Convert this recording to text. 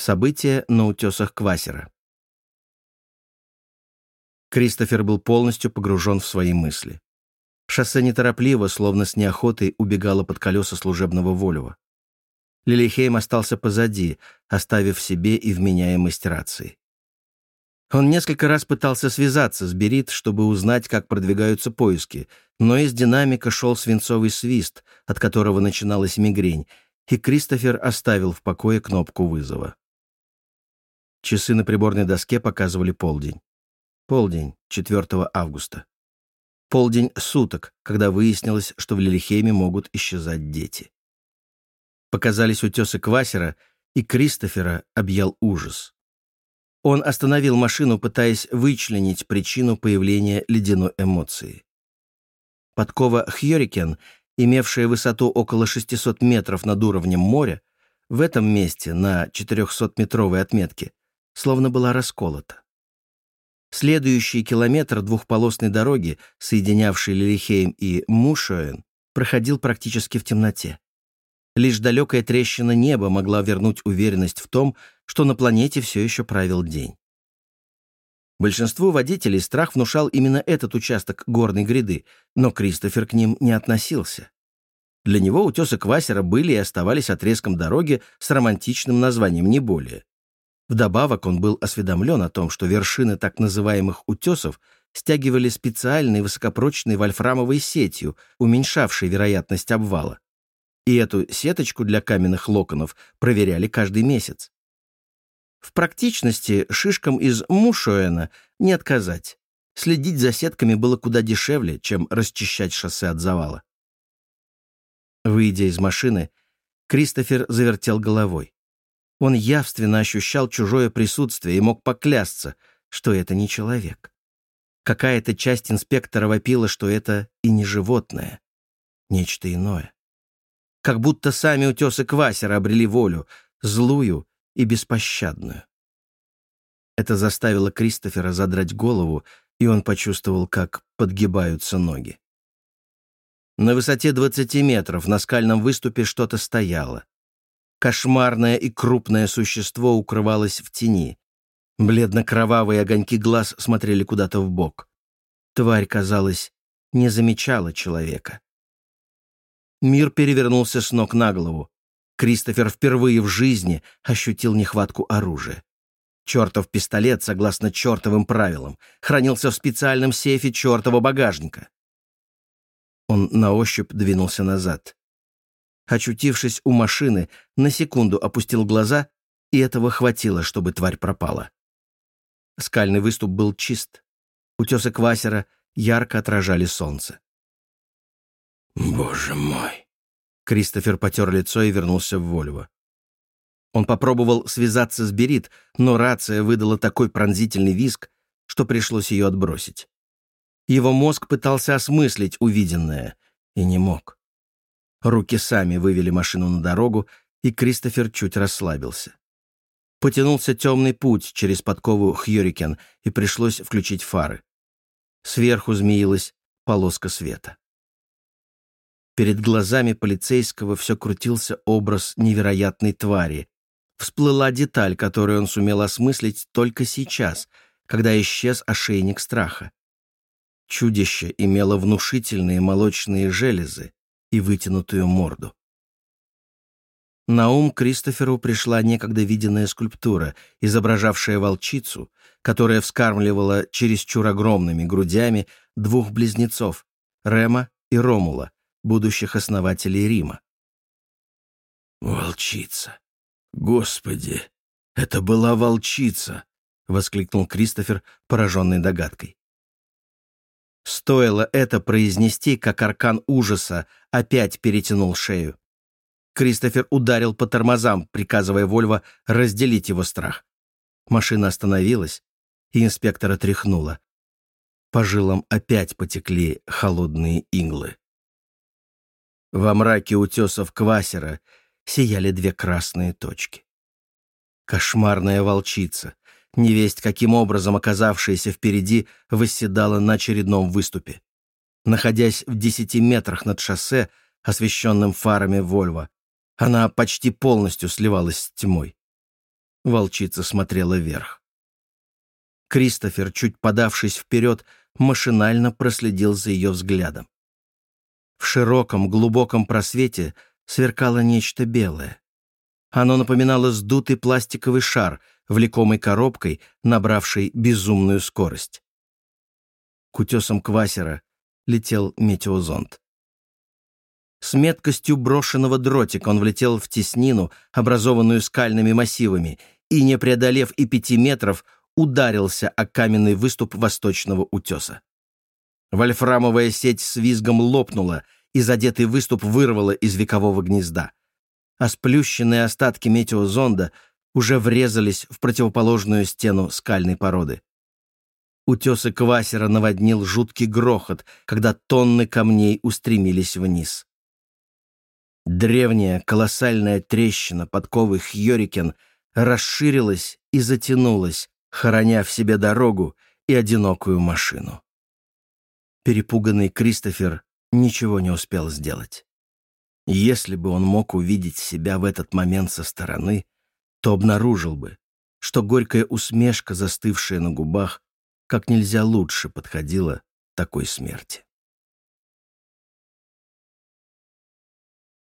События на утесах Квасера. Кристофер был полностью погружен в свои мысли. Шоссе неторопливо, словно с неохотой, убегало под колеса служебного Волева. Лилихейм остался позади, оставив себе и вменяемость рации. Он несколько раз пытался связаться с Берит, чтобы узнать, как продвигаются поиски, но из динамика шел свинцовый свист, от которого начиналась мигрень, и Кристофер оставил в покое кнопку вызова. Часы на приборной доске показывали полдень. Полдень, 4 августа. Полдень суток, когда выяснилось, что в Лилихейме могут исчезать дети. Показались утесы Квасера, и Кристофера объял ужас. Он остановил машину, пытаясь вычленить причину появления ледяной эмоции. Подкова Хьорикен, имевшая высоту около 600 метров над уровнем моря, в этом месте, на 400-метровой отметке, словно была расколота. Следующий километр двухполосной дороги, соединявшей Лилихейм и Мушоэн, проходил практически в темноте. Лишь далекая трещина неба могла вернуть уверенность в том, что на планете все еще правил день. Большинству водителей страх внушал именно этот участок горной гряды, но Кристофер к ним не относился. Для него утесы Квасера были и оставались отрезком дороги с романтичным названием, не более. Вдобавок он был осведомлен о том, что вершины так называемых утесов стягивали специальной высокопрочной вольфрамовой сетью, уменьшавшей вероятность обвала. И эту сеточку для каменных локонов проверяли каждый месяц. В практичности шишкам из Мушоэна не отказать. Следить за сетками было куда дешевле, чем расчищать шоссе от завала. Выйдя из машины, Кристофер завертел головой. Он явственно ощущал чужое присутствие и мог поклясться, что это не человек. Какая-то часть инспектора вопила, что это и не животное, нечто иное. Как будто сами утесы Квасера обрели волю, злую и беспощадную. Это заставило Кристофера задрать голову, и он почувствовал, как подгибаются ноги. На высоте 20 метров на скальном выступе что-то стояло. Кошмарное и крупное существо укрывалось в тени. Бледно-кровавые огоньки глаз смотрели куда-то в бок. Тварь, казалось, не замечала человека. Мир перевернулся с ног на голову. Кристофер впервые в жизни ощутил нехватку оружия. Чертов пистолет, согласно чертовым правилам, хранился в специальном сейфе чертова багажника. Он на ощупь двинулся назад. Очутившись у машины, на секунду опустил глаза, и этого хватило, чтобы тварь пропала. Скальный выступ был чист. Утесы Квасера ярко отражали солнце. «Боже мой!» Кристофер потер лицо и вернулся в Вольво. Он попробовал связаться с Берит, но рация выдала такой пронзительный визг, что пришлось ее отбросить. Его мозг пытался осмыслить увиденное и не мог. Руки сами вывели машину на дорогу, и Кристофер чуть расслабился. Потянулся темный путь через подкову Хьюрикен, и пришлось включить фары. Сверху змеилась полоска света. Перед глазами полицейского все крутился образ невероятной твари. Всплыла деталь, которую он сумел осмыслить только сейчас, когда исчез ошейник страха. Чудище имело внушительные молочные железы и вытянутую морду. На ум Кристоферу пришла некогда виденная скульптура, изображавшая волчицу, которая вскармливала чересчур огромными грудями двух близнецов — Рема и Ромула, будущих основателей Рима. «Волчица! Господи, это была волчица!» — воскликнул Кристофер, пораженный догадкой. Стоило это произнести, как аркан ужаса опять перетянул шею. Кристофер ударил по тормозам, приказывая Вольво разделить его страх. Машина остановилась, и инспектора тряхнуло. По жилам опять потекли холодные иглы. Во мраке утесов Квасера сияли две красные точки. Кошмарная волчица, невесть каким образом оказавшаяся впереди, восседала на очередном выступе. Находясь в десяти метрах над шоссе, освещенным фарами Вольво, она почти полностью сливалась с тьмой. волчица смотрела вверх. Кристофер, чуть подавшись вперед, машинально проследил за ее взглядом. В широком, глубоком просвете сверкало нечто белое. Оно напоминало сдутый пластиковый шар, влекомый коробкой, набравшей безумную скорость. К утесам Квасера летел метеозонд. С меткостью брошенного дротика он влетел в теснину, образованную скальными массивами, и, не преодолев и пяти метров, ударился о каменный выступ восточного утеса. Вольфрамовая сеть с визгом лопнула, и задетый выступ вырвало из векового гнезда. А сплющенные остатки метеозонда уже врезались в противоположную стену скальной породы. Утесы Квасера наводнил жуткий грохот, когда тонны камней устремились вниз. Древняя колоссальная трещина подковы Хьорикен расширилась и затянулась, хороня в себе дорогу и одинокую машину. Перепуганный Кристофер ничего не успел сделать. Если бы он мог увидеть себя в этот момент со стороны, то обнаружил бы, что горькая усмешка, застывшая на губах, как нельзя лучше подходила такой смерти.